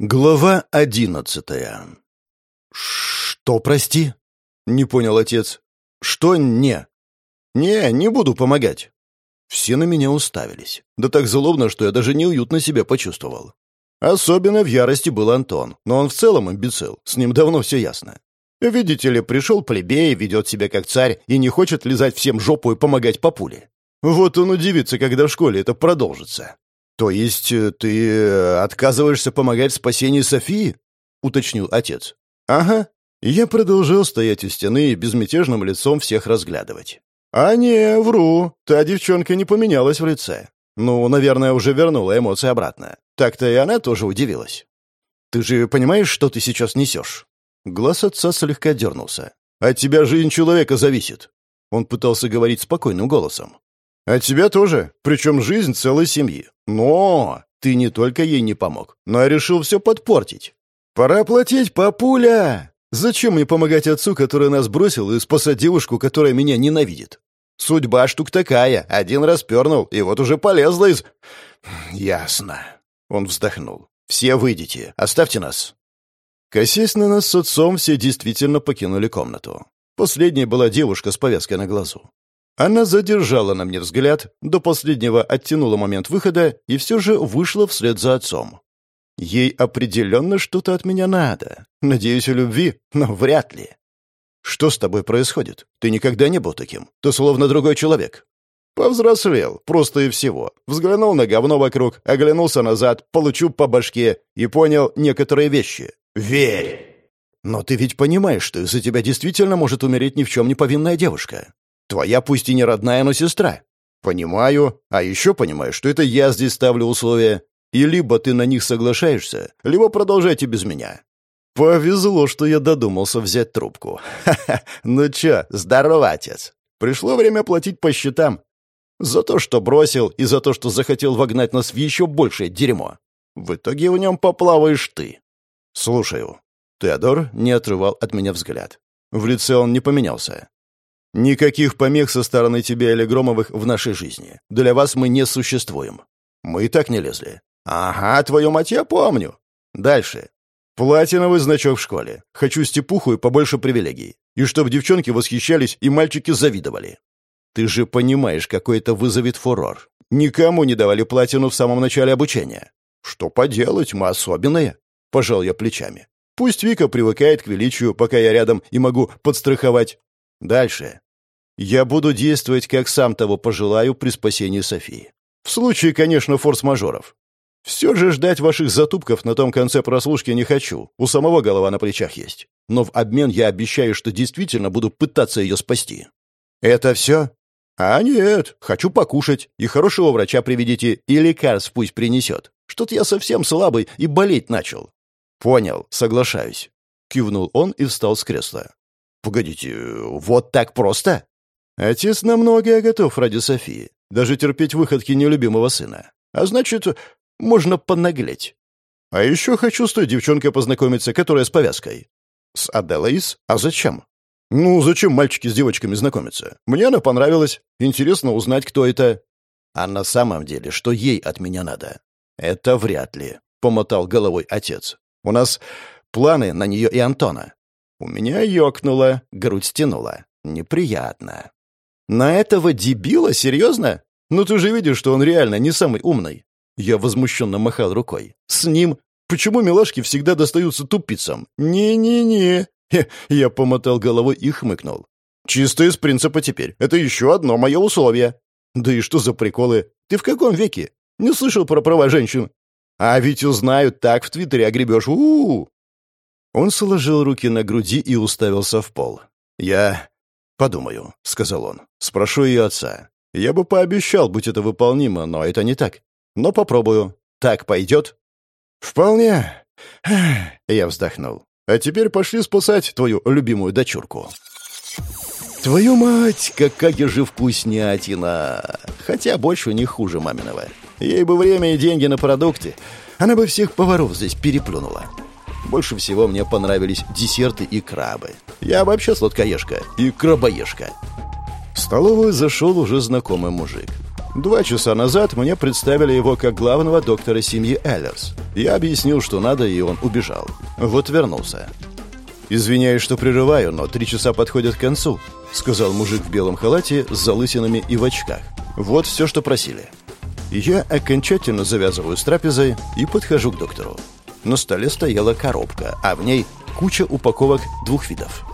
Глава одиннадцатая. «Что, прости?» — не понял отец. «Что не?» «Не, не буду помогать». Все на меня уставились. Да так злобно, что я даже неуютно себя почувствовал. Особенно в ярости был Антон, но он в целом имбецил, с ним давно все ясно. Видите ли, пришел плебей, ведет себя как царь и не хочет лизать всем жопу и помогать папуле. Вот он удивится, когда в школе это продолжится. «То есть э, ты э, отказываешься помогать в спасении Софии?» — уточнил отец. «Ага». Я продолжил стоять у стены и безмятежным лицом всех разглядывать. «А не, вру. Та девчонка не поменялась в лице. Ну, наверное, уже вернула эмоции обратно. Так-то и она тоже удивилась. Ты же понимаешь, что ты сейчас несешь?» Глаз отца слегка дернулся. «От тебя жизнь человека зависит». Он пытался говорить спокойным голосом. «От тебя тоже, причем жизнь целой семьи. Но ты не только ей не помог, но и решил все подпортить. Пора платить, папуля! Зачем мне помогать отцу, который нас бросил, и спасать девушку, которая меня ненавидит? Судьба штук такая, один раз пернул, и вот уже полезла из... Ясно. Он вздохнул. Все выйдите, оставьте нас. Косясь на нас с отцом, все действительно покинули комнату. Последней была девушка с повязкой на глазу. Она задержала на мне взгляд, до последнего оттянула момент выхода и все же вышла вслед за отцом. Ей определенно что-то от меня надо. Надеюсь, у любви, но вряд ли. Что с тобой происходит? Ты никогда не был таким. Ты словно другой человек. Повзрослел, просто и всего. Взглянул на говно вокруг, оглянулся назад, получу по башке и понял некоторые вещи. Верь! Но ты ведь понимаешь, что из-за тебя действительно может умереть ни в чем не повинная девушка. Твоя пусть и не родная, но сестра. Понимаю, а еще понимаю, что это я здесь ставлю условия. И либо ты на них соглашаешься, либо продолжайте без меня. Повезло, что я додумался взять трубку. Ха-ха, ну чё, здорово, отец. Пришло время платить по счетам. За то, что бросил, и за то, что захотел вогнать нас в еще большее дерьмо. В итоге в нем поплаваешь ты. Слушаю. Теодор не отрывал от меня взгляд. В лице он не поменялся. Никаких помех со стороны тебя или Громовых в нашей жизни. Для вас мы не существуем. Мы и так не лезли. Ага, твою мать я помню. Дальше. Платиновый значок в школе. Хочу степуху и побольше привилегий. И чтобы девчонки восхищались и мальчики завидовали. Ты же понимаешь, какой это вызовет фурор. Никому не давали платину в самом начале обучения. Что поделать, мы особенные. Пожал я плечами. Пусть Вика привыкает к величию, пока я рядом и могу подстраховать. Дальше. Я буду действовать, как сам того пожелаю при спасении Софии. В случае, конечно, форс-мажоров. Все же ждать ваших затупков на том конце прослушки не хочу. У самого голова на плечах есть. Но в обмен я обещаю, что действительно буду пытаться ее спасти. Это все? А нет, хочу покушать. И хорошего врача приведите, и лекарств пусть принесет. Что-то я совсем слабый и болеть начал. Понял, соглашаюсь. Кивнул он и встал с кресла. «Погодите, вот так просто?» Отец на многое готов ради Софии, даже терпеть выходки нелюбимого сына. А значит, можно понаглеть. А еще хочу с той девчонкой познакомиться, которая с повязкой. С Аделаис? А зачем? Ну, зачем мальчики с девочками знакомятся? Мне она понравилась. Интересно узнать, кто это. А на самом деле, что ей от меня надо? Это вряд ли, — помотал головой отец. У нас планы на нее и Антона. У меня ёкнуло, грудь стянула. Неприятно. «На этого дебила? Серьезно? Ну ты же видишь, что он реально не самый умный». Я возмущенно махал рукой. «С ним? Почему милашки всегда достаются тупицам? Не-не-не». Я помотал головой и хмыкнул. «Чисто из принципа теперь. Это еще одно мое условие». «Да и что за приколы? Ты в каком веке? Не слышал про права женщин?» «А ведь узнают, так в Твиттере огребешь. у у, -у. Он сложил руки на груди и уставился в пол. «Я «Подумаю», — сказал он. «Спрошу ее отца. Я бы пообещал, будь это выполнимо, но это не так. Но попробую. Так пойдет?» «Вполне». Я вздохнул. «А теперь пошли спасать твою любимую дочурку». «Твою мать, какая же вкуснятина! Хотя больше не хуже маминого. Ей бы время и деньги на продукты. Она бы всех поваров здесь переплюнула. Больше всего мне понравились десерты и крабы. Я вообще сладкоежка и крабоежка. В столовую зашел уже знакомый мужик. Два часа назад мне представили его как главного доктора семьи Эллерс. Я объяснил, что надо, и он убежал. Вот вернулся. «Извиняюсь, что прерываю, но три часа подходят к концу», — сказал мужик в белом халате с залысинами и в очках. «Вот все, что просили». Я окончательно завязываю с трапезой и подхожу к доктору. На столе стояла коробка, а в ней куча упаковок двух видов.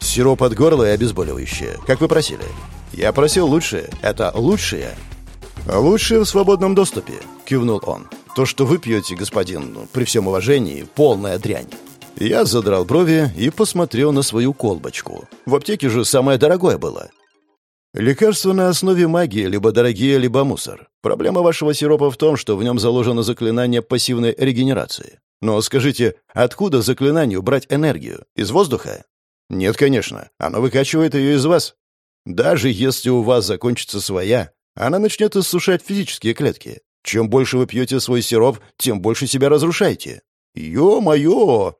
Сироп от горла и обезболивающее, как вы просили. Я просил лучшее. Это лучшее. «Лучшее в свободном доступе», — кивнул он. «То, что вы пьете, господин, ну, при всем уважении, полная дрянь». Я задрал брови и посмотрел на свою колбочку. В аптеке же самое дорогое было. Лекарства на основе магии либо дорогие, либо мусор. Проблема вашего сиропа в том, что в нем заложено заклинание пассивной регенерации. Но скажите, откуда заклинанию брать энергию? Из воздуха? Нет, конечно. Оно выкачивает ее из вас. Даже если у вас закончится своя, она начнет иссушать физические клетки. Чем больше вы пьете свой сироп, тем больше себя разрушаете. Ё-моё!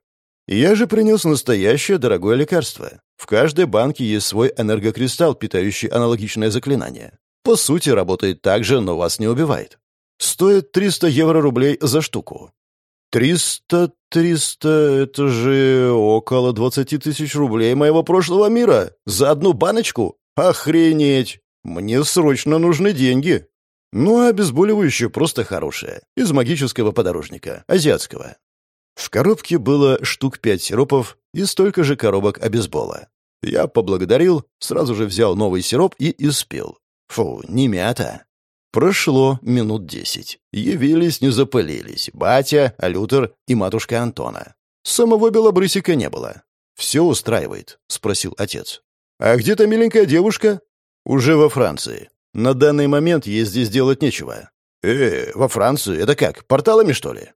Я же принес настоящее дорогое лекарство. В каждой банке есть свой энергокристалл, питающий аналогичное заклинание. По сути, работает так же, но вас не убивает. Стоит 300 евро рублей за штуку. 300, 300, это же около 20 тысяч рублей моего прошлого мира. За одну баночку? Охренеть! Мне срочно нужны деньги. Ну, а обезболивающее просто хорошее. Из магического подорожника, азиатского. В коробке было штук пять сиропов и столько же коробок обезбола. Я поблагодарил, сразу же взял новый сироп и испил. Фу, не мята. Прошло минут десять. Явились, не запылились. Батя, Алютер и матушка Антона. Самого белобрысика не было. «Все устраивает?» — спросил отец. «А где-то миленькая девушка?» «Уже во Франции. На данный момент ей здесь делать нечего». «Э, во Францию? Это как, порталами, что ли?»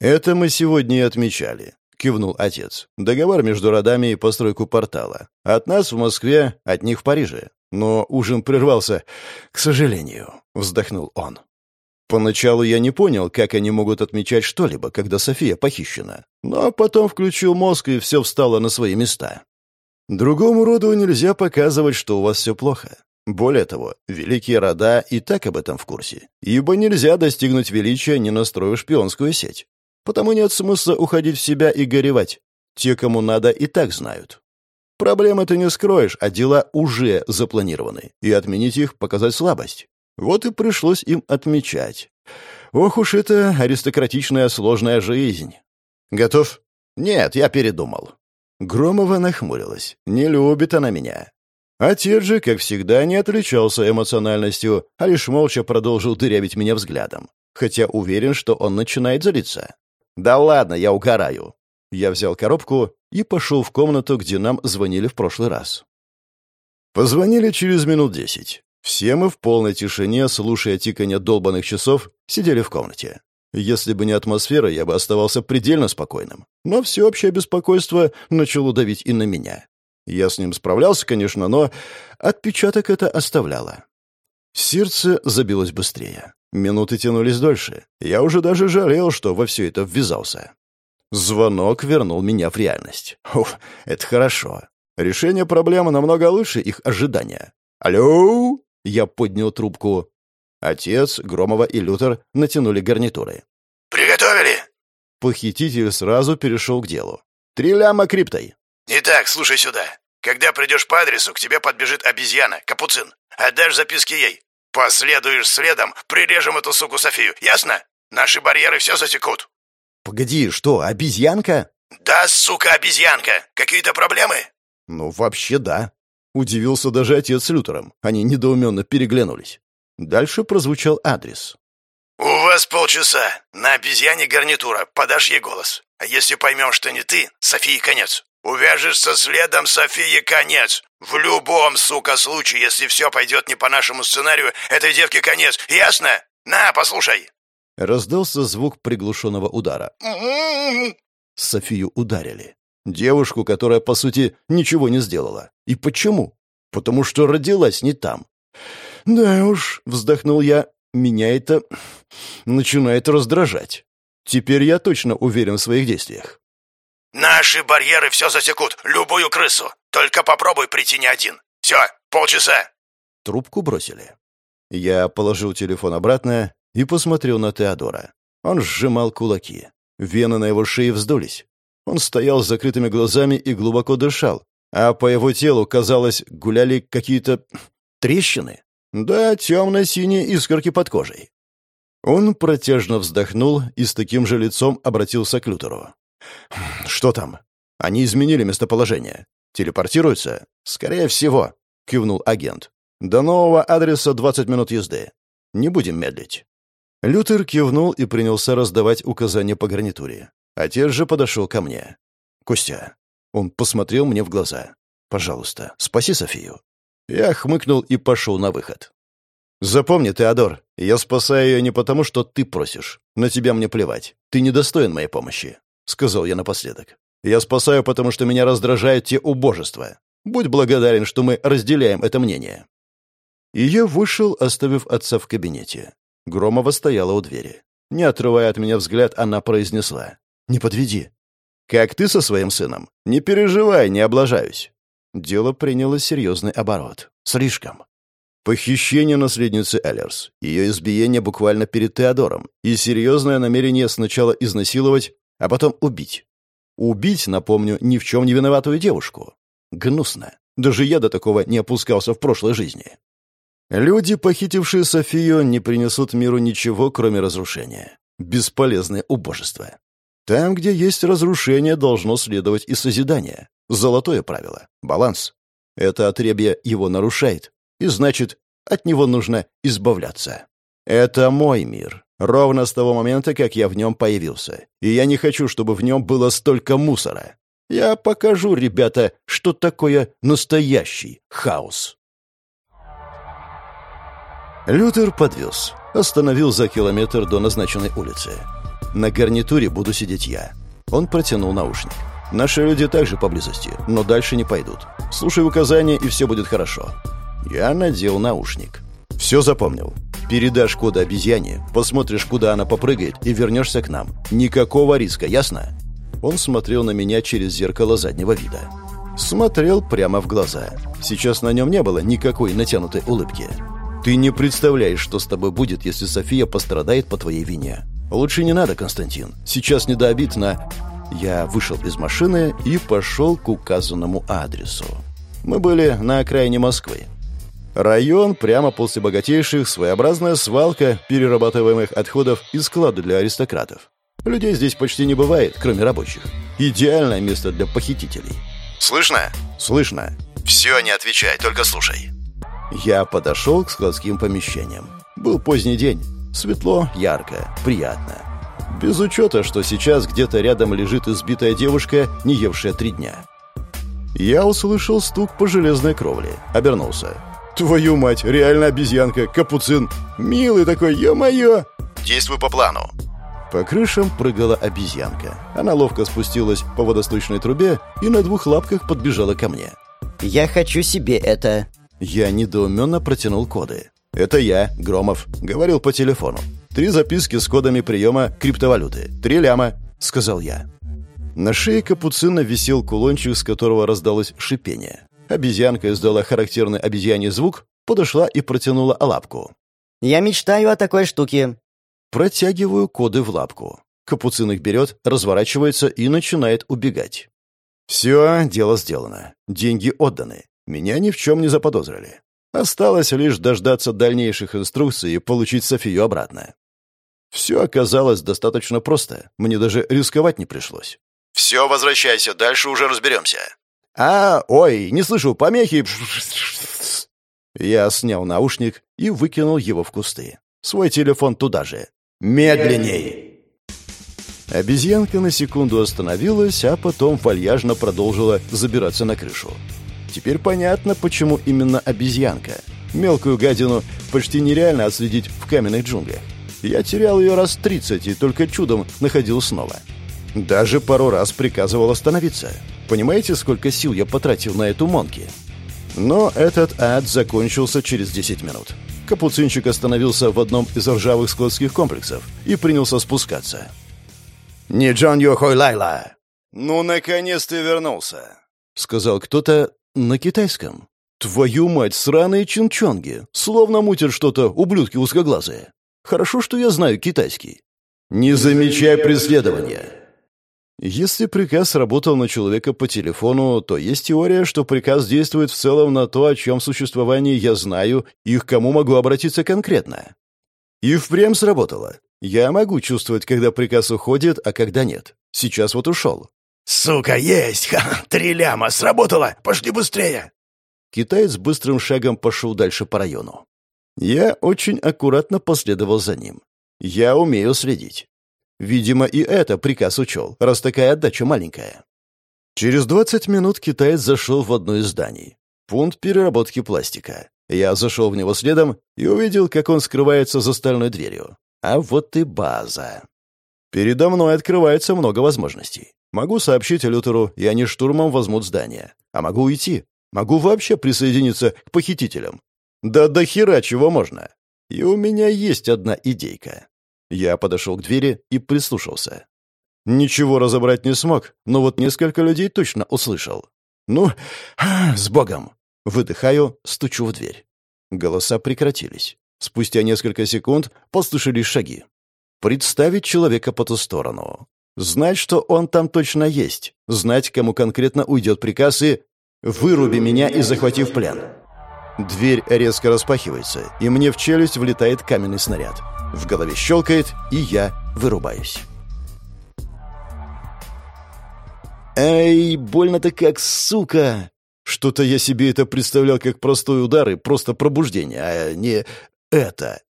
«Это мы сегодня и отмечали», — кивнул отец. «Договор между родами и постройку портала. От нас в Москве, от них в Париже. Но ужин прервался, к сожалению», — вздохнул он. Поначалу я не понял, как они могут отмечать что-либо, когда София похищена. Но потом включил мозг, и все встало на свои места. Другому роду нельзя показывать, что у вас все плохо. Более того, великие рода и так об этом в курсе, ибо нельзя достигнуть величия, не настроив шпионскую сеть. Потому нет смысла уходить в себя и горевать. Те, кому надо, и так знают. Проблемы ты не скроешь, а дела уже запланированы, и отменить их — показать слабость. Вот и пришлось им отмечать. Ох уж это аристократичная сложная жизнь. Готов? Нет, я передумал. Громова нахмурилась. Не любит она меня. Отец же, как всегда, не отличался эмоциональностью, а лишь молча продолжил дырявить меня взглядом. Хотя уверен, что он начинает злиться. «Да ладно, я угораю». Я взял коробку и пошел в комнату, где нам звонили в прошлый раз. Позвонили через минут десять. Все мы в полной тишине, слушая тиканье долбанных часов, сидели в комнате. Если бы не атмосфера, я бы оставался предельно спокойным. Но всеобщее беспокойство начало давить и на меня. Я с ним справлялся, конечно, но отпечаток это оставляло. Сердце забилось быстрее. Минуты тянулись дольше. Я уже даже жалел, что во все это ввязался. Звонок вернул меня в реальность. Уф, это хорошо. Решение проблемы намного лучше их ожидания. «Алло?» Я поднял трубку. Отец, Громова и Лютер натянули гарнитуры. «Приготовили?» Похититель сразу перешел к делу. «Три ляма криптой». «Итак, слушай сюда. Когда придешь по адресу, к тебе подбежит обезьяна, капуцин. Отдашь записки ей. Последуешь следом, прирежем эту суку Софию. Ясно? Наши барьеры все засекут». «Погоди, что, обезьянка?» «Да, сука, обезьянка. Какие-то проблемы?» «Ну, вообще да». Удивился даже отец с Лютером. Они недоуменно переглянулись. Дальше прозвучал адрес. «У вас полчаса. На обезьяне гарнитура. Подашь ей голос. А если поймем, что не ты, Софии конец. Увяжешься следом, Софии конец. В любом, сука, случае, если все пойдет не по нашему сценарию, этой девке конец. Ясно? На, послушай!» Раздался звук приглушенного удара. Софию ударили. Девушку, которая, по сути, ничего не сделала. И почему? Потому что родилась не там. «Да уж», — вздохнул я, — «меня это начинает раздражать. Теперь я точно уверен в своих действиях». «Наши барьеры все засекут, любую крысу. Только попробуй прийти не один. Все, полчаса». Трубку бросили. Я положил телефон обратно и посмотрел на Теодора. Он сжимал кулаки. Вены на его шее вздулись. Он стоял с закрытыми глазами и глубоко дышал, а по его телу, казалось, гуляли какие-то трещины. Да, темно-синие искорки под кожей. Он протяжно вздохнул и с таким же лицом обратился к Лютеру. «Что там? Они изменили местоположение. Телепортируются? Скорее всего», — кивнул агент. «До нового адреса 20 минут езды. Не будем медлить». Лютер кивнул и принялся раздавать указания по гарнитуре. Отец же подошел ко мне. «Костя». Он посмотрел мне в глаза. «Пожалуйста, спаси Софию». Я хмыкнул и пошел на выход. «Запомни, Теодор, я спасаю ее не потому, что ты просишь. На тебя мне плевать. Ты недостоин моей помощи», — сказал я напоследок. «Я спасаю, потому что меня раздражают те убожества. Будь благодарен, что мы разделяем это мнение». И я вышел, оставив отца в кабинете. Громова стояла у двери. Не отрывая от меня взгляд, она произнесла. «Не подведи». «Как ты со своим сыном? Не переживай, не облажаюсь». Дело приняло серьезный оборот. Слишком. Похищение наследницы Эллерс, ее избиение буквально перед Теодором и серьезное намерение сначала изнасиловать, а потом убить. Убить, напомню, ни в чем не виноватую девушку. Гнусно. Даже я до такого не опускался в прошлой жизни. Люди, похитившие Софию, не принесут миру ничего, кроме разрушения. Бесполезное убожество. Там, где есть разрушение, должно следовать и созидание. Золотое правило. Баланс. Это отребье его нарушает, и значит, от него нужно избавляться. Это мой мир, ровно с того момента, как я в нем появился, и я не хочу, чтобы в нем было столько мусора. Я покажу, ребята, что такое настоящий хаос. Лютер подвез. Остановил за километр до назначенной улицы. На гарнитуре буду сидеть я. Он протянул наушник. Наши люди также поблизости, но дальше не пойдут. Слушай указания, и все будет хорошо. Я надел наушник. Все запомнил. Передашь коды обезьяне, посмотришь, куда она попрыгает, и вернешься к нам. Никакого риска, ясно? Он смотрел на меня через зеркало заднего вида. Смотрел прямо в глаза. Сейчас на нем не было никакой натянутой улыбки. Ты не представляешь, что с тобой будет, если София пострадает по твоей вине. Лучше не надо, Константин. Сейчас не до обид на... Я вышел из машины и пошел к указанному адресу. Мы были на окраине Москвы. Район прямо после богатейших, своеобразная свалка перерабатываемых отходов и склады для аристократов. Людей здесь почти не бывает, кроме рабочих. Идеальное место для похитителей. «Слышно?» «Слышно». «Все, не отвечай, только слушай». Я подошел к складским помещениям. Был поздний день. Светло, ярко, приятно. Без учета, что сейчас где-то рядом лежит избитая девушка, не евшая три дня. Я услышал стук по железной кровле. Обернулся. Твою мать, реально обезьянка, капуцин. Милый такой, ё-моё. Действуй по плану. По крышам прыгала обезьянка. Она ловко спустилась по водосточной трубе и на двух лапках подбежала ко мне. «Я хочу себе это». Я недоуменно протянул коды. «Это я, Громов», — говорил по телефону. «Три записки с кодами приема криптовалюты. Три ляма», — сказал я. На шее капуцина висел кулончик, с которого раздалось шипение. Обезьянка издала характерный обезьяний звук, подошла и протянула лапку. «Я мечтаю о такой штуке». Протягиваю коды в лапку. Капуцин их берет, разворачивается и начинает убегать. Все, дело сделано. Деньги отданы. Меня ни в чем не заподозрили. Осталось лишь дождаться дальнейших инструкций и получить Софию обратно. Все оказалось достаточно просто. Мне даже рисковать не пришлось. «Все, возвращайся, дальше уже разберемся». «А, ой, не слышу, помехи!» Я снял наушник и выкинул его в кусты. Свой телефон туда же. «Медленней!» Обезьянка на секунду остановилась, а потом вальяжно продолжила забираться на крышу. Теперь понятно, почему именно обезьянка. Мелкую гадину почти нереально отследить в каменных джунглях. Я терял ее раз тридцать и только чудом находил снова. Даже пару раз приказывал остановиться. Понимаете, сколько сил я потратил на эту монки? Но этот ад закончился через 10 минут. Капуцинчик остановился в одном из ржавых складских комплексов и принялся спускаться. «Не Джон Йохой Лайла!» «Ну, наконец ты вернулся!» — сказал кто-то на китайском. Твою мать, сраные чинчонги! Словно мутят что-то, ублюдки узкоглазые. Хорошо, что я знаю китайский. Не замечай преследования. Если приказ работал на человека по телефону, то есть теория, что приказ действует в целом на то, о чем существовании я знаю и к кому могу обратиться конкретно. И впрямь сработало. Я могу чувствовать, когда приказ уходит, а когда нет. Сейчас вот ушел. «Сука, есть! Ха, три ляма! Сработало! Пошли быстрее!» Китаец быстрым шагом пошел дальше по району. Я очень аккуратно последовал за ним. Я умею следить. Видимо, и это приказ учел, раз такая отдача маленькая. Через 20 минут китаец зашел в одно из зданий. Пункт переработки пластика. Я зашел в него следом и увидел, как он скрывается за стальной дверью. А вот и база. Передо мной открывается много возможностей. Могу сообщить Лютеру, и они штурмом возьмут здание. А могу уйти. Могу вообще присоединиться к похитителям. Да до хера чего можно. И у меня есть одна идейка. Я подошел к двери и прислушался. Ничего разобрать не смог, но вот несколько людей точно услышал. «Ну, с Богом!» Выдыхаю, стучу в дверь. Голоса прекратились. Спустя несколько секунд послышались шаги. Представить человека по ту сторону. Знать, что он там точно есть. Знать, кому конкретно уйдет приказ и... «Выруби меня и захвати в плен». Дверь резко распахивается, и мне в челюсть влетает каменный снаряд. В голове щелкает, и я вырубаюсь. «Эй, больно-то как, сука!» Что-то я себе это представлял как простой удар и просто пробуждение, а не это.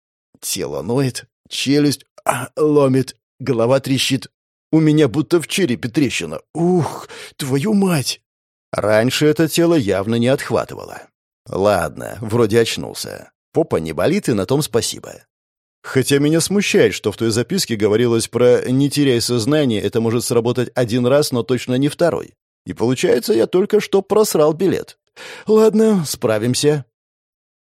Тело ноет, челюсть а, ломит, голова трещит. У меня будто в черепе трещина. Ух, твою мать! Раньше это тело явно не отхватывало. Ладно, вроде очнулся. Попа не болит, и на том спасибо. Хотя меня смущает, что в той записке говорилось про «не теряй сознание, это может сработать один раз, но точно не второй». И получается, я только что просрал билет. Ладно, справимся.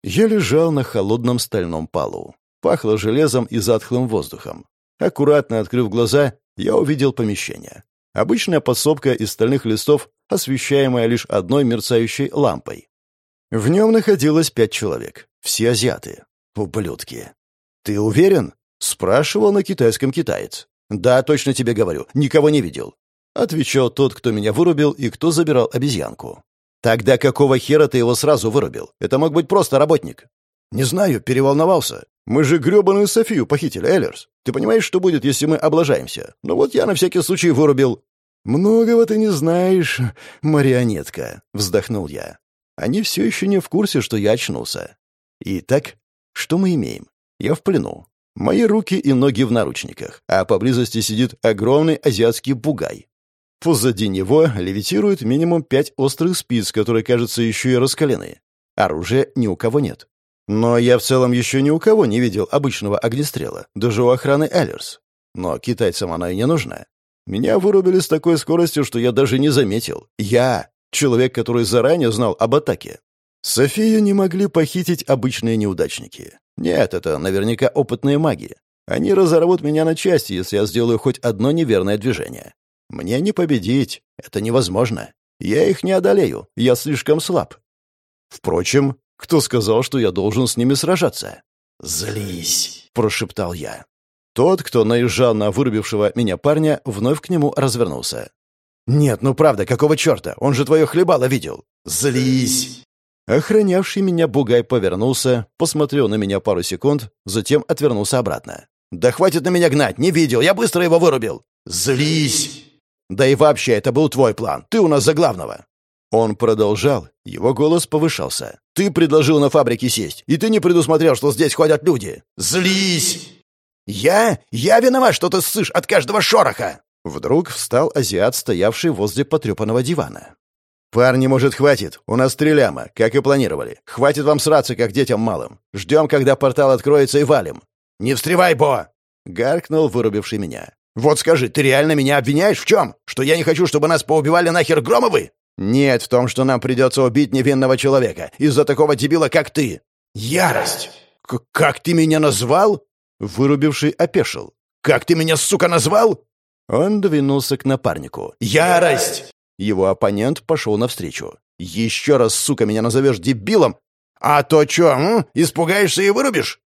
Я лежал на холодном стальном полу. Пахло железом и затхлым воздухом. Аккуратно открыв глаза, я увидел помещение. Обычная подсобка из стальных листов, освещаемая лишь одной мерцающей лампой. В нем находилось пять человек. Все азиаты. Ублюдки. «Ты уверен?» — спрашивал на китайском китаец. «Да, точно тебе говорю. Никого не видел». Отвечал тот, кто меня вырубил и кто забирал обезьянку. «Тогда какого хера ты его сразу вырубил? Это мог быть просто работник». «Не знаю, переволновался. Мы же грёбаную Софию похитили, Эллерс. Ты понимаешь, что будет, если мы облажаемся? Ну вот я на всякий случай вырубил». «Многого ты не знаешь, марионетка», — вздохнул я. Они все еще не в курсе, что я очнулся. Итак, что мы имеем? Я в плену. Мои руки и ноги в наручниках, а поблизости сидит огромный азиатский бугай. Позади него левитирует минимум пять острых спиц, которые, кажется, еще и раскалены. Оружия ни у кого нет. Но я в целом еще ни у кого не видел обычного огнестрела, даже у охраны Эллерс. Но китайцам она и не нужна. Меня вырубили с такой скоростью, что я даже не заметил. Я — человек, который заранее знал об атаке. Софию не могли похитить обычные неудачники. Нет, это наверняка опытные маги. Они разорвут меня на части, если я сделаю хоть одно неверное движение. Мне не победить. Это невозможно. Я их не одолею. Я слишком слаб. Впрочем, кто сказал, что я должен с ними сражаться? «Злись!» — прошептал я. Тот, кто наезжал на вырубившего меня парня, вновь к нему развернулся. «Нет, ну правда, какого черта? Он же твое хлебало видел!» «Злись!» Охранявший меня бугай повернулся, посмотрел на меня пару секунд, затем отвернулся обратно. «Да хватит на меня гнать! Не видел! Я быстро его вырубил!» «Злись!» «Да и вообще, это был твой план! Ты у нас за главного!» Он продолжал, его голос повышался. «Ты предложил на фабрике сесть, и ты не предусмотрел, что здесь ходят люди!» «Злись!» «Я? Я виноват, что ты ссышь от каждого шороха!» Вдруг встал азиат, стоявший возле потрепанного дивана. «Парни, может, хватит? У нас три ляма, как и планировали. Хватит вам сраться, как детям малым. Ждем, когда портал откроется, и валим». «Не встревай, Бо!» — гаркнул вырубивший меня. «Вот скажи, ты реально меня обвиняешь в чем? Что я не хочу, чтобы нас поубивали нахер Громовы?» «Нет, в том, что нам придется убить невинного человека из-за такого дебила, как ты». «Ярость! К как ты меня назвал?» Вырубивший опешил. «Как ты меня, сука, назвал?» Он двинулся к напарнику. «Ярость!» Его оппонент пошел навстречу. Еще раз, сука, меня назовешь дебилом, «А то м? испугаешься и вырубишь?»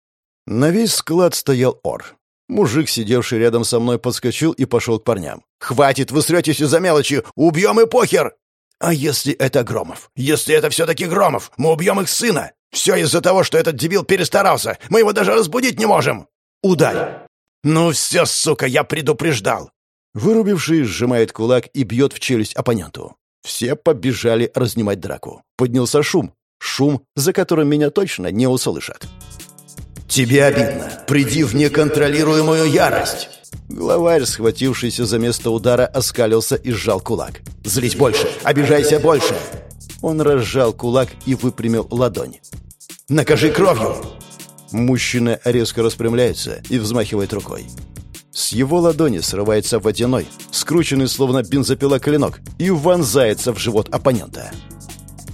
На весь склад стоял ор. Мужик, сидевший рядом со мной, подскочил и пошел к парням. «Хватит, вы сретесь из-за мелочи! Убьем и похер!» «А если это Громов? Если это все-таки Громов, мы убьем их сына! Все из-за того, что этот дебил перестарался! Мы его даже разбудить не можем!» «Ударь!» «Ну все, сука, я предупреждал!» Вырубивший сжимает кулак и бьет в челюсть оппоненту. Все побежали разнимать драку. Поднялся шум. Шум, за которым меня точно не услышат. «Тебе обидно. Приди в неконтролируемую ярость!» Главарь, схватившийся за место удара, оскалился и сжал кулак. «Злись больше! Обижайся больше!» Он разжал кулак и выпрямил ладонь. «Накажи кровью!» Мужчина резко распрямляется и взмахивает рукой. С его ладони срывается водяной, скрученный словно бензопила клинок, и вонзается в живот оппонента.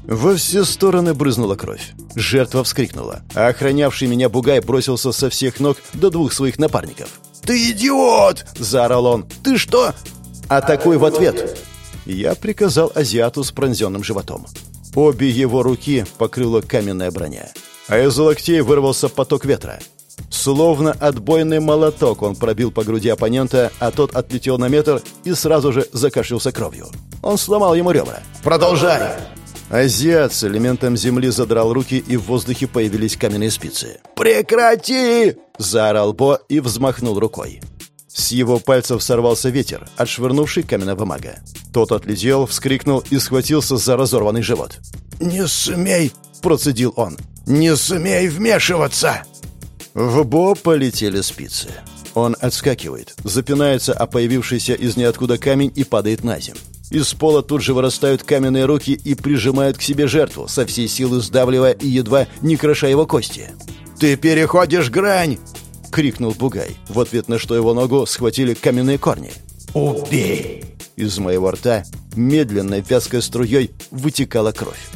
Во все стороны брызнула кровь. Жертва вскрикнула, а охранявший меня бугай бросился со всех ног до двух своих напарников. «Ты идиот!» – заорал он. «Ты что?» «Атакуй в ответ!» Я приказал азиату с пронзенным животом. Обе его руки покрыла каменная броня, а из локтей вырвался поток ветра. Словно отбойный молоток он пробил по груди оппонента, а тот отлетел на метр и сразу же закашлялся кровью. Он сломал ему ребра. «Продолжай!» Азиат с элементом земли задрал руки, и в воздухе появились каменные спицы. «Прекрати!» — заорал Бо и взмахнул рукой. С его пальцев сорвался ветер, отшвырнувший каменная бумага. Тот отлетел, вскрикнул и схватился за разорванный живот. «Не смей!» — процедил он. «Не смей вмешиваться!» В Бо полетели спицы. Он отскакивает, запинается о появившийся из ниоткуда камень и падает на землю. Из пола тут же вырастают каменные руки и прижимают к себе жертву, со всей силы сдавливая и едва не кроша его кости. «Ты переходишь грань!» — крикнул Бугай, в ответ на что его ногу схватили каменные корни. «Убей!» Из моего рта медленной вязкой струей вытекала кровь.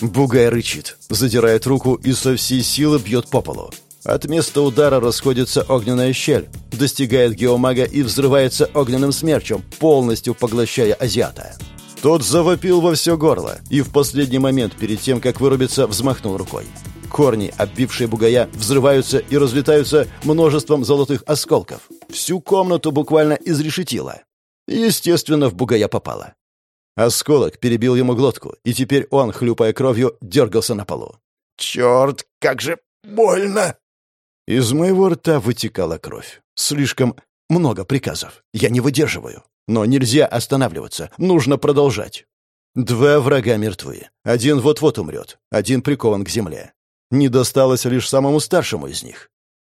Бугай рычит, задирает руку и со всей силы бьет по полу. От места удара расходится огненная щель, достигает геомага и взрывается огненным смерчем, полностью поглощая азиата. Тот завопил во все горло и в последний момент, перед тем, как вырубиться, взмахнул рукой. Корни, обвившие бугая, взрываются и разлетаются множеством золотых осколков. Всю комнату буквально изрешетило. Естественно, в бугая попало. Осколок перебил ему глотку, и теперь он, хлюпая кровью, дергался на полу. «Черт, как же больно!» Из моего рта вытекала кровь. Слишком много приказов. Я не выдерживаю. Но нельзя останавливаться. Нужно продолжать. Два врага мертвы. Один вот-вот умрет. Один прикован к земле. Не досталось лишь самому старшему из них.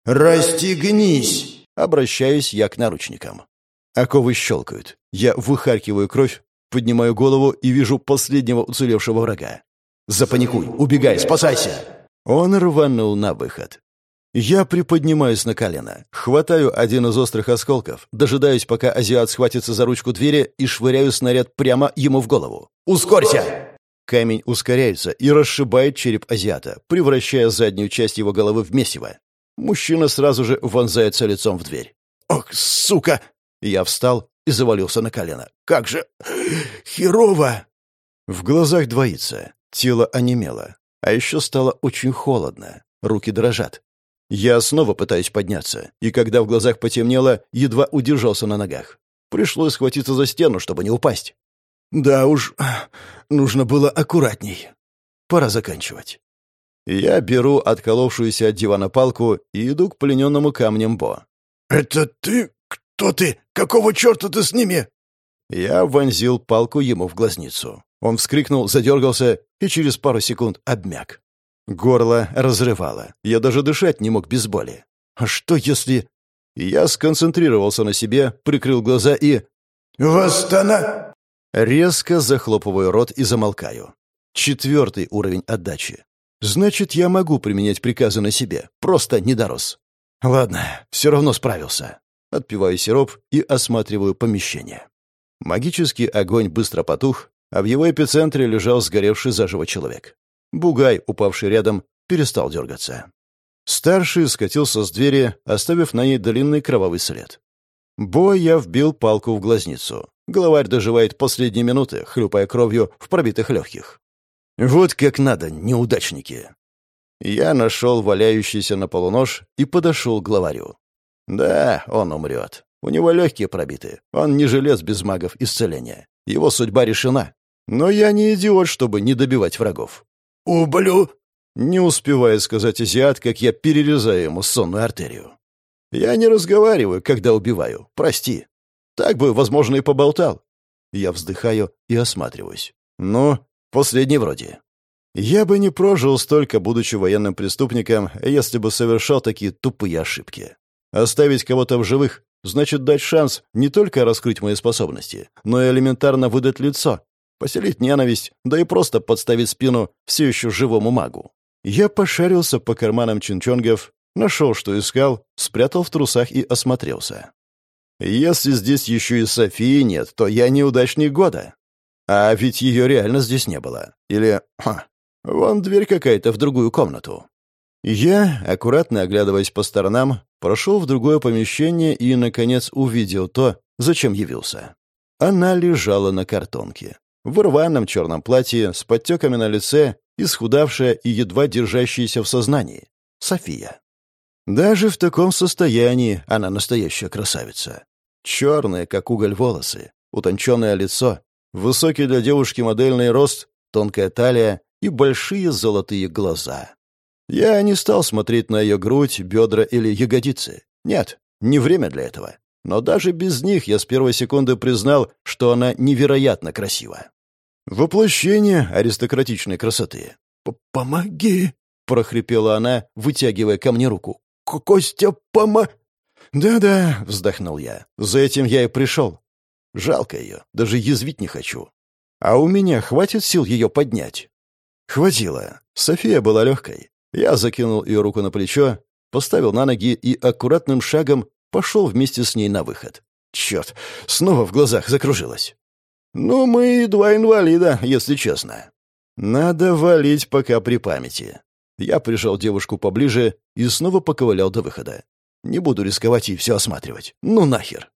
«Расстегнись!» Обращаюсь я к наручникам. Оковы щелкают. Я выхаркиваю кровь, поднимаю голову и вижу последнего уцелевшего врага. «Запаникуй! Убегай! Спасайся!» Он рванул на выход. Я приподнимаюсь на колено, хватаю один из острых осколков, дожидаюсь, пока азиат схватится за ручку двери и швыряю снаряд прямо ему в голову. «Ускорься!» Камень ускоряется и расшибает череп азиата, превращая заднюю часть его головы в месиво. Мужчина сразу же вонзается лицом в дверь. «Ох, сука!» Я встал и завалился на колено. «Как же херово!» В глазах двоится, тело онемело, а еще стало очень холодно, руки дрожат. Я снова пытаюсь подняться, и когда в глазах потемнело, едва удержался на ногах. Пришлось схватиться за стену, чтобы не упасть. Да уж, нужно было аккуратней. Пора заканчивать. Я беру отколовшуюся от дивана палку и иду к плененному камнем Бо. «Это ты? Кто ты? Какого черта ты с ними?» Я вонзил палку ему в глазницу. Он вскрикнул, задергался и через пару секунд обмяк. Горло разрывало. Я даже дышать не мог без боли. А что если... Я сконцентрировался на себе, прикрыл глаза и... «Восстана...» Резко захлопываю рот и замолкаю. Четвертый уровень отдачи. Значит, я могу применять приказы на себе. Просто не дорос. Ладно, все равно справился. Отпиваю сироп и осматриваю помещение. Магический огонь быстро потух, а в его эпицентре лежал сгоревший заживо человек. Бугай, упавший рядом, перестал дергаться. Старший скатился с двери, оставив на ней длинный кровавый след. Бо я вбил палку в глазницу. Главарь доживает последние минуты, хлюпая кровью в пробитых легких. Вот как надо, неудачники. Я нашел валяющийся на полу нож и подошел к главарю. Да, он умрет. У него легкие пробиты. Он не желез без магов исцеления. Его судьба решена. Но я не идиот, чтобы не добивать врагов. «Ублю!» Не успевая сказать азиат, как я перерезаю ему сонную артерию. Я не разговариваю, когда убиваю. Прости. Так бы, возможно, и поболтал. Я вздыхаю и осматриваюсь. Ну, последний вроде. Я бы не прожил столько, будучи военным преступником, если бы совершал такие тупые ошибки. Оставить кого-то в живых значит дать шанс не только раскрыть мои способности, но и элементарно выдать лицо, поселить ненависть, да и просто подставить спину все еще живому магу. Я пошарился по карманам чинчонгов, нашел, что искал, спрятал в трусах и осмотрелся. Если здесь еще и Софии нет, то я неудачник года. А ведь ее реально здесь не было. Или... Ха, Вон дверь какая-то в другую комнату. Я, аккуратно оглядываясь по сторонам, прошел в другое помещение и, наконец, увидел то, зачем явился. Она лежала на картонке. В рваном черном платье, с подтеками на лице, исхудавшая и едва держащаяся в сознании. София. Даже в таком состоянии она настоящая красавица. Черные, как уголь, волосы, утонченное лицо, высокий для девушки модельный рост, тонкая талия и большие золотые глаза. Я не стал смотреть на ее грудь, бедра или ягодицы. Нет, не время для этого. Но даже без них я с первой секунды признал, что она невероятно красива. Воплощение аристократичной красоты. «Помоги!» — прохрипела она, вытягивая ко мне руку. «Костя, помо...» «Да-да», — вздохнул я. «За этим я и пришел. Жалко ее, даже язвить не хочу. А у меня хватит сил ее поднять?» Хватило. София была легкой. Я закинул ее руку на плечо, поставил на ноги и аккуратным шагом пошел вместе с ней на выход. Черт, снова в глазах закружилось. «Ну, мы два инвалида, если честно. Надо валить пока при памяти». Я прижал девушку поближе и снова поковылял до выхода. Не буду рисковать и все осматривать. Ну нахер.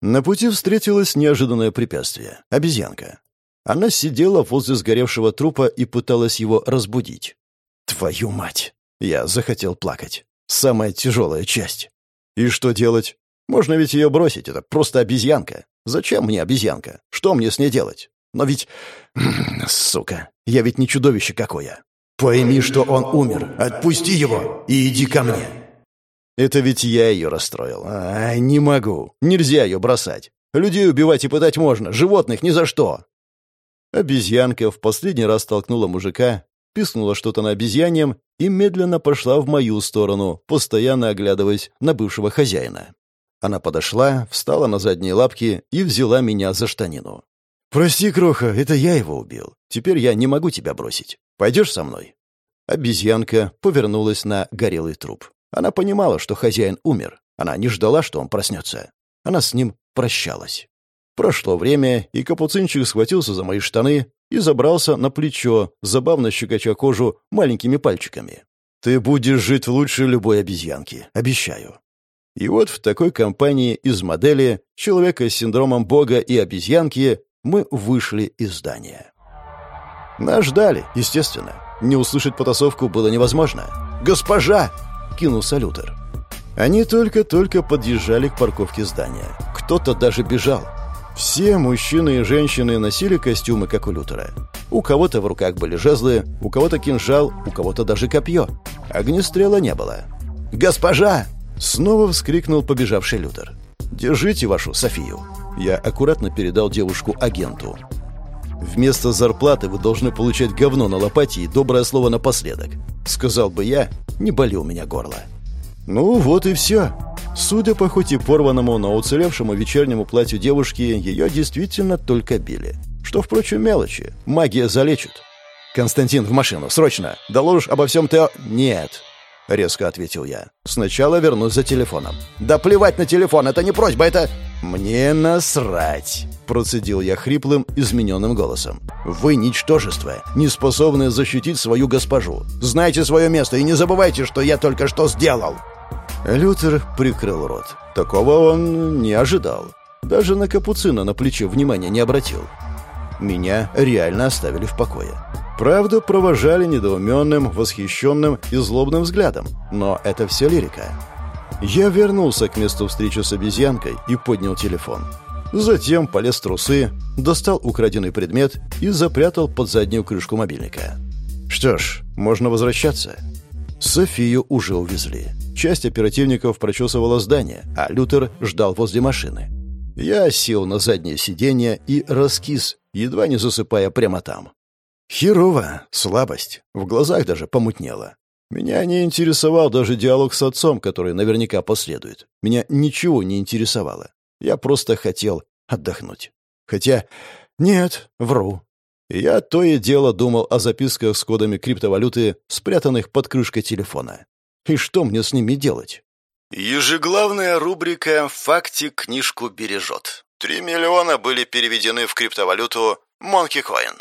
На пути встретилось неожиданное препятствие — обезьянка. Она сидела возле сгоревшего трупа и пыталась его разбудить. «Твою мать!» Я захотел плакать. Самая тяжелая часть. И что делать? Можно ведь ее бросить, это просто обезьянка. Зачем мне обезьянка? Что мне с ней делать? Но ведь... Сука, я ведь не чудовище какое. Пойми, что он умер. Отпусти его и иди ко мне. Это ведь я ее расстроил. А, не могу. Нельзя ее бросать. Людей убивать и пытать можно, животных ни за что. Обезьянка в последний раз толкнула мужика, пискнула что-то на обезьяньем и медленно пошла в мою сторону, постоянно оглядываясь на бывшего хозяина. Она подошла, встала на задние лапки и взяла меня за штанину. «Прости, Кроха, это я его убил. Теперь я не могу тебя бросить. Пойдешь со мной?» Обезьянка повернулась на горелый труп. Она понимала, что хозяин умер. Она не ждала, что он проснется. Она с ним прощалась. Прошло время, и капуцинчик схватился за мои штаны и забрался на плечо, забавно щекоча кожу маленькими пальчиками. «Ты будешь жить лучше любой обезьянки, обещаю». И вот в такой компании из модели человека с синдромом бога и обезьянки мы вышли из здания. Нас ждали, естественно. Не услышать потасовку было невозможно. «Госпожа!» — кинулся Лютер. Они только-только подъезжали к парковке здания. Кто-то даже бежал. Все мужчины и женщины носили костюмы, как у Лютера. У кого-то в руках были жезлы, у кого-то кинжал, у кого-то даже копье. Огнестрела не было. «Госпожа!» — снова вскрикнул побежавший Лютер. «Держите вашу Софию». Я аккуратно передал девушку агенту. «Вместо зарплаты вы должны получать говно на лопате и доброе слово напоследок», — сказал бы я, не боли у меня горло. «Ну вот и все. Судя по хоть и порванному, но уцелевшему вечернему платью девушки, ее действительно только били. Что, впрочем, мелочи. Магия залечит. «Константин, в машину, срочно! Доложишь обо всем ты...» «Нет», — резко ответил я. «Сначала вернусь за телефоном». «Да плевать на телефон, это не просьба, это...» «Мне насрать», — процедил я хриплым, измененным голосом. «Вы ничтожество, не способное защитить свою госпожу. Знайте свое место и не забывайте, что я только что сделал». Лютер прикрыл рот. Такого он не ожидал. Даже на капуцина на плече внимания не обратил. Меня реально оставили в покое. Правда, провожали недоуменным, восхищенным и злобным взглядом, но это все лирика. Я вернулся к месту встречи с обезьянкой и поднял телефон. Затем полез в трусы, достал украденный предмет и запрятал под заднюю крышку мобильника. Что ж, можно возвращаться. Софию уже увезли. Часть оперативников прочесывала здание, а Лютер ждал возле машины. Я сел на заднее сиденье и раскис, едва не засыпая прямо там. Херово, слабость, в глазах даже помутнело. Меня не интересовал даже диалог с отцом, который наверняка последует. Меня ничего не интересовало. Я просто хотел отдохнуть. Хотя... Нет, вру. Я то и дело думал о записках с кодами криптовалюты, спрятанных под крышкой телефона. И что мне с ними делать? Ежеглавная рубрика «Фактик книжку бережет». Три миллиона были переведены в криптовалюту Monkey Coin.